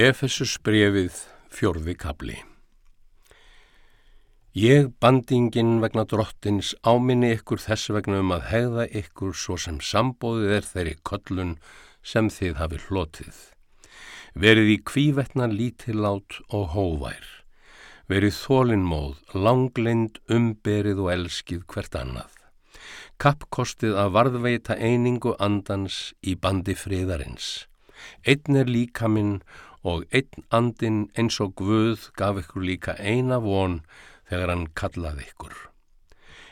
Efesus brefið fjörði kabli Ég bandingin vegna drottins áminni ykkur þess vegna um að hegða ykkur svo sem sambóðið er þeirri köllun sem þið hafi hlotið. Verið í kvívetna lítillát og hóvær. Verið þólinnmóð, langlind, umberið og elskið hvert annað. Kappkostið að varðveita einingu andans í bandi friðarins. Einn er líka minn og einn andin eins og Guð gaf ykkur líka eina von þegar hann kallaði ykkur.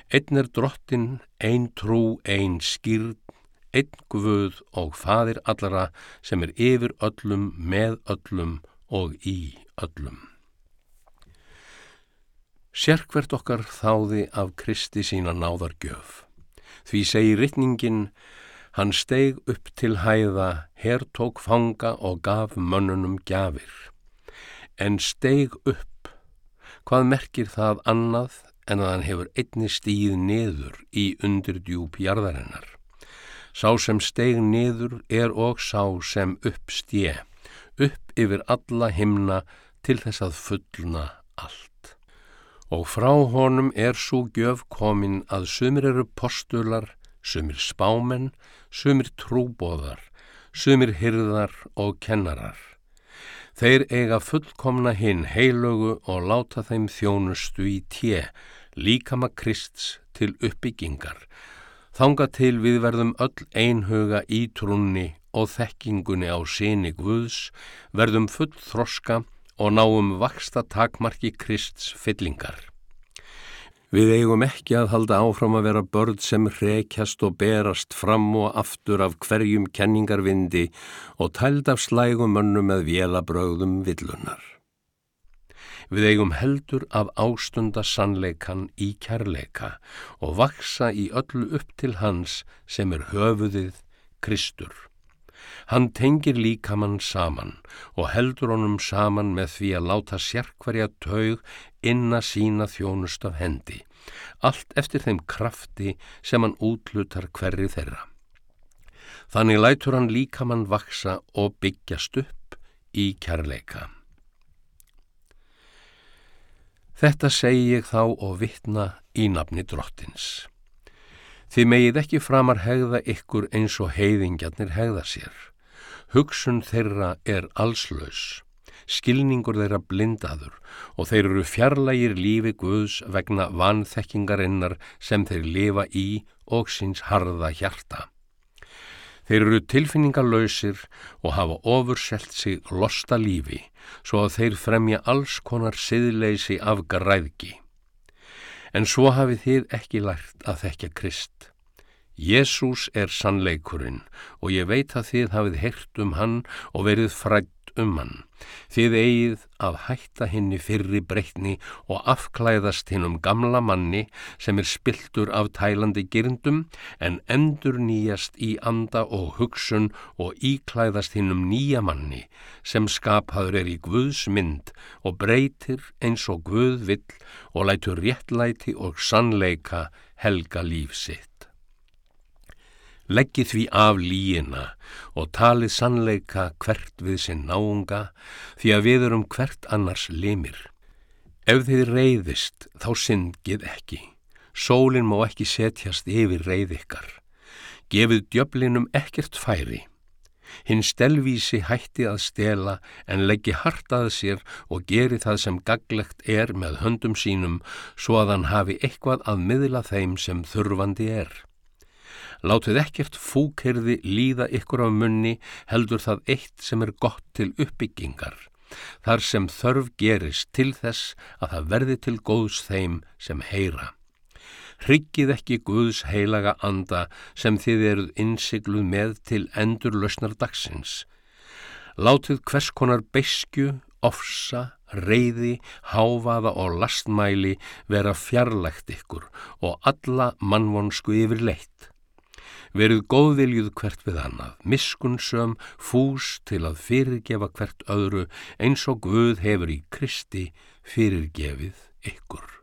Einn er drottin, einn trú, einn skýrn, einn Guð og fadir allara sem er yfir öllum, með öllum og í öllum. Sérkvert okkar þáði af Kristi sína náðar gjöf. Því segir rittningin Hann steig upp til hæða, her tók fanga og gaf mönnunum gjafir. En steig upp, hvað merkir það annað en að hann hefur einni stíð niður í undirdjúp jarðarinnar. Sá sem steig niður er og sá sem upp stje, upp yfir alla himna til þess að fullna allt. Og frá honum er svo gjöf komin að sumir eru postular, sumir spámenn, sumir trúbóðar, sumir hyrðar og kennarar. Þeir eiga fullkomna hinn heilögu og láta þeim þjónustu í tje, líkama Krists til uppbyggingar. Þanga til við verðum öll einhuga í trúnni og þekkingunni á síni Guðs, verðum full þroska og náum vaksta takmarki Krists fyllingar. Við eigum ekki að halda áfram að vera börn sem rekjast og berast fram og aftur af hverjum kenningarvindi og tæld af slægum mönnum með vélabröðum villunar. Við eigum heldur af ástunda sannleikan í kærleika og vaksa í öllu upp til hans sem er höfuðið Kristur. Hann tengir líkamann saman og heldur honum saman með því að láta sérkvarja taug inna sína þjónust af hendi, allt eftir þeim krafti sem hann útlutar hverri þeirra. Þannig lætur hann líkamann vaksa og byggjast upp í kærleika. Þetta segi ég þá og vittna í nafni drottins. Þið megið ekki framar hegða ykkur eins og heiðingjarnir hegða sér. Hugsun þeirra er allslaus skilningur þeirra blindaður og þeir eru fjarlægir lífi Guðs vegna vanþekkingarinnar sem þeir lifa í og síns harða hjarta. Þeir eru tilfinningarlausir og hafa ofurselt sig losta lífi svo að þeir fremja alls konar siðleysi af græðki. En svo hafið þið ekki lært að þekka Krist. Jésús er sannleikurinn og ég veit að þið hafið heyrt um hann og verið frætt um hann. Þið eigið að hætta henni fyrri breytni og afklæðast hinn um gamla manni sem er spiltur af tælandi girndum en endur nýjast í anda og hugsun og íklæðast hinn um nýja manni sem skapaður er í Guðs mynd og breytir eins og Guð vill og lætur réttlæti og sannleika helga líf sitt. Leggið því af líina og talið sannleika hvert við sinn náunga því að við erum hvert annars limir. Ef þið reyðist þá syngið ekki. Sólinn má ekki setjast yfir reyð ykkar. Gefið djöflinum ekkert færi. Hinn stelvísi hætti að stela en leggi hartað sér og geri það sem gaglegt er með höndum sínum svo að hann hafi eitthvað að miðla þeim sem þurfandi er. Látið ekkert fúkerði líða ykkur á munni heldur það eitt sem er gott til uppbyggingar. Þar sem þörf gerist til þess að það verði til góðs þeim sem heyra. Hryggið ekki Guðs heilaga anda sem þið eruð innsigluð með til endur lausnar dagsins. Látið hvers konar beiskju, ofsa, reyði, háfaða og lastmæli vera fjarlægt ykkur og alla mannvonsku yfir leitt. Verið góðviljúð hvert við annað, miskunnsöm, fús til að fyrirgefa hvert öðru eins og Guð hefur í Kristi fyrirgefið ykkur.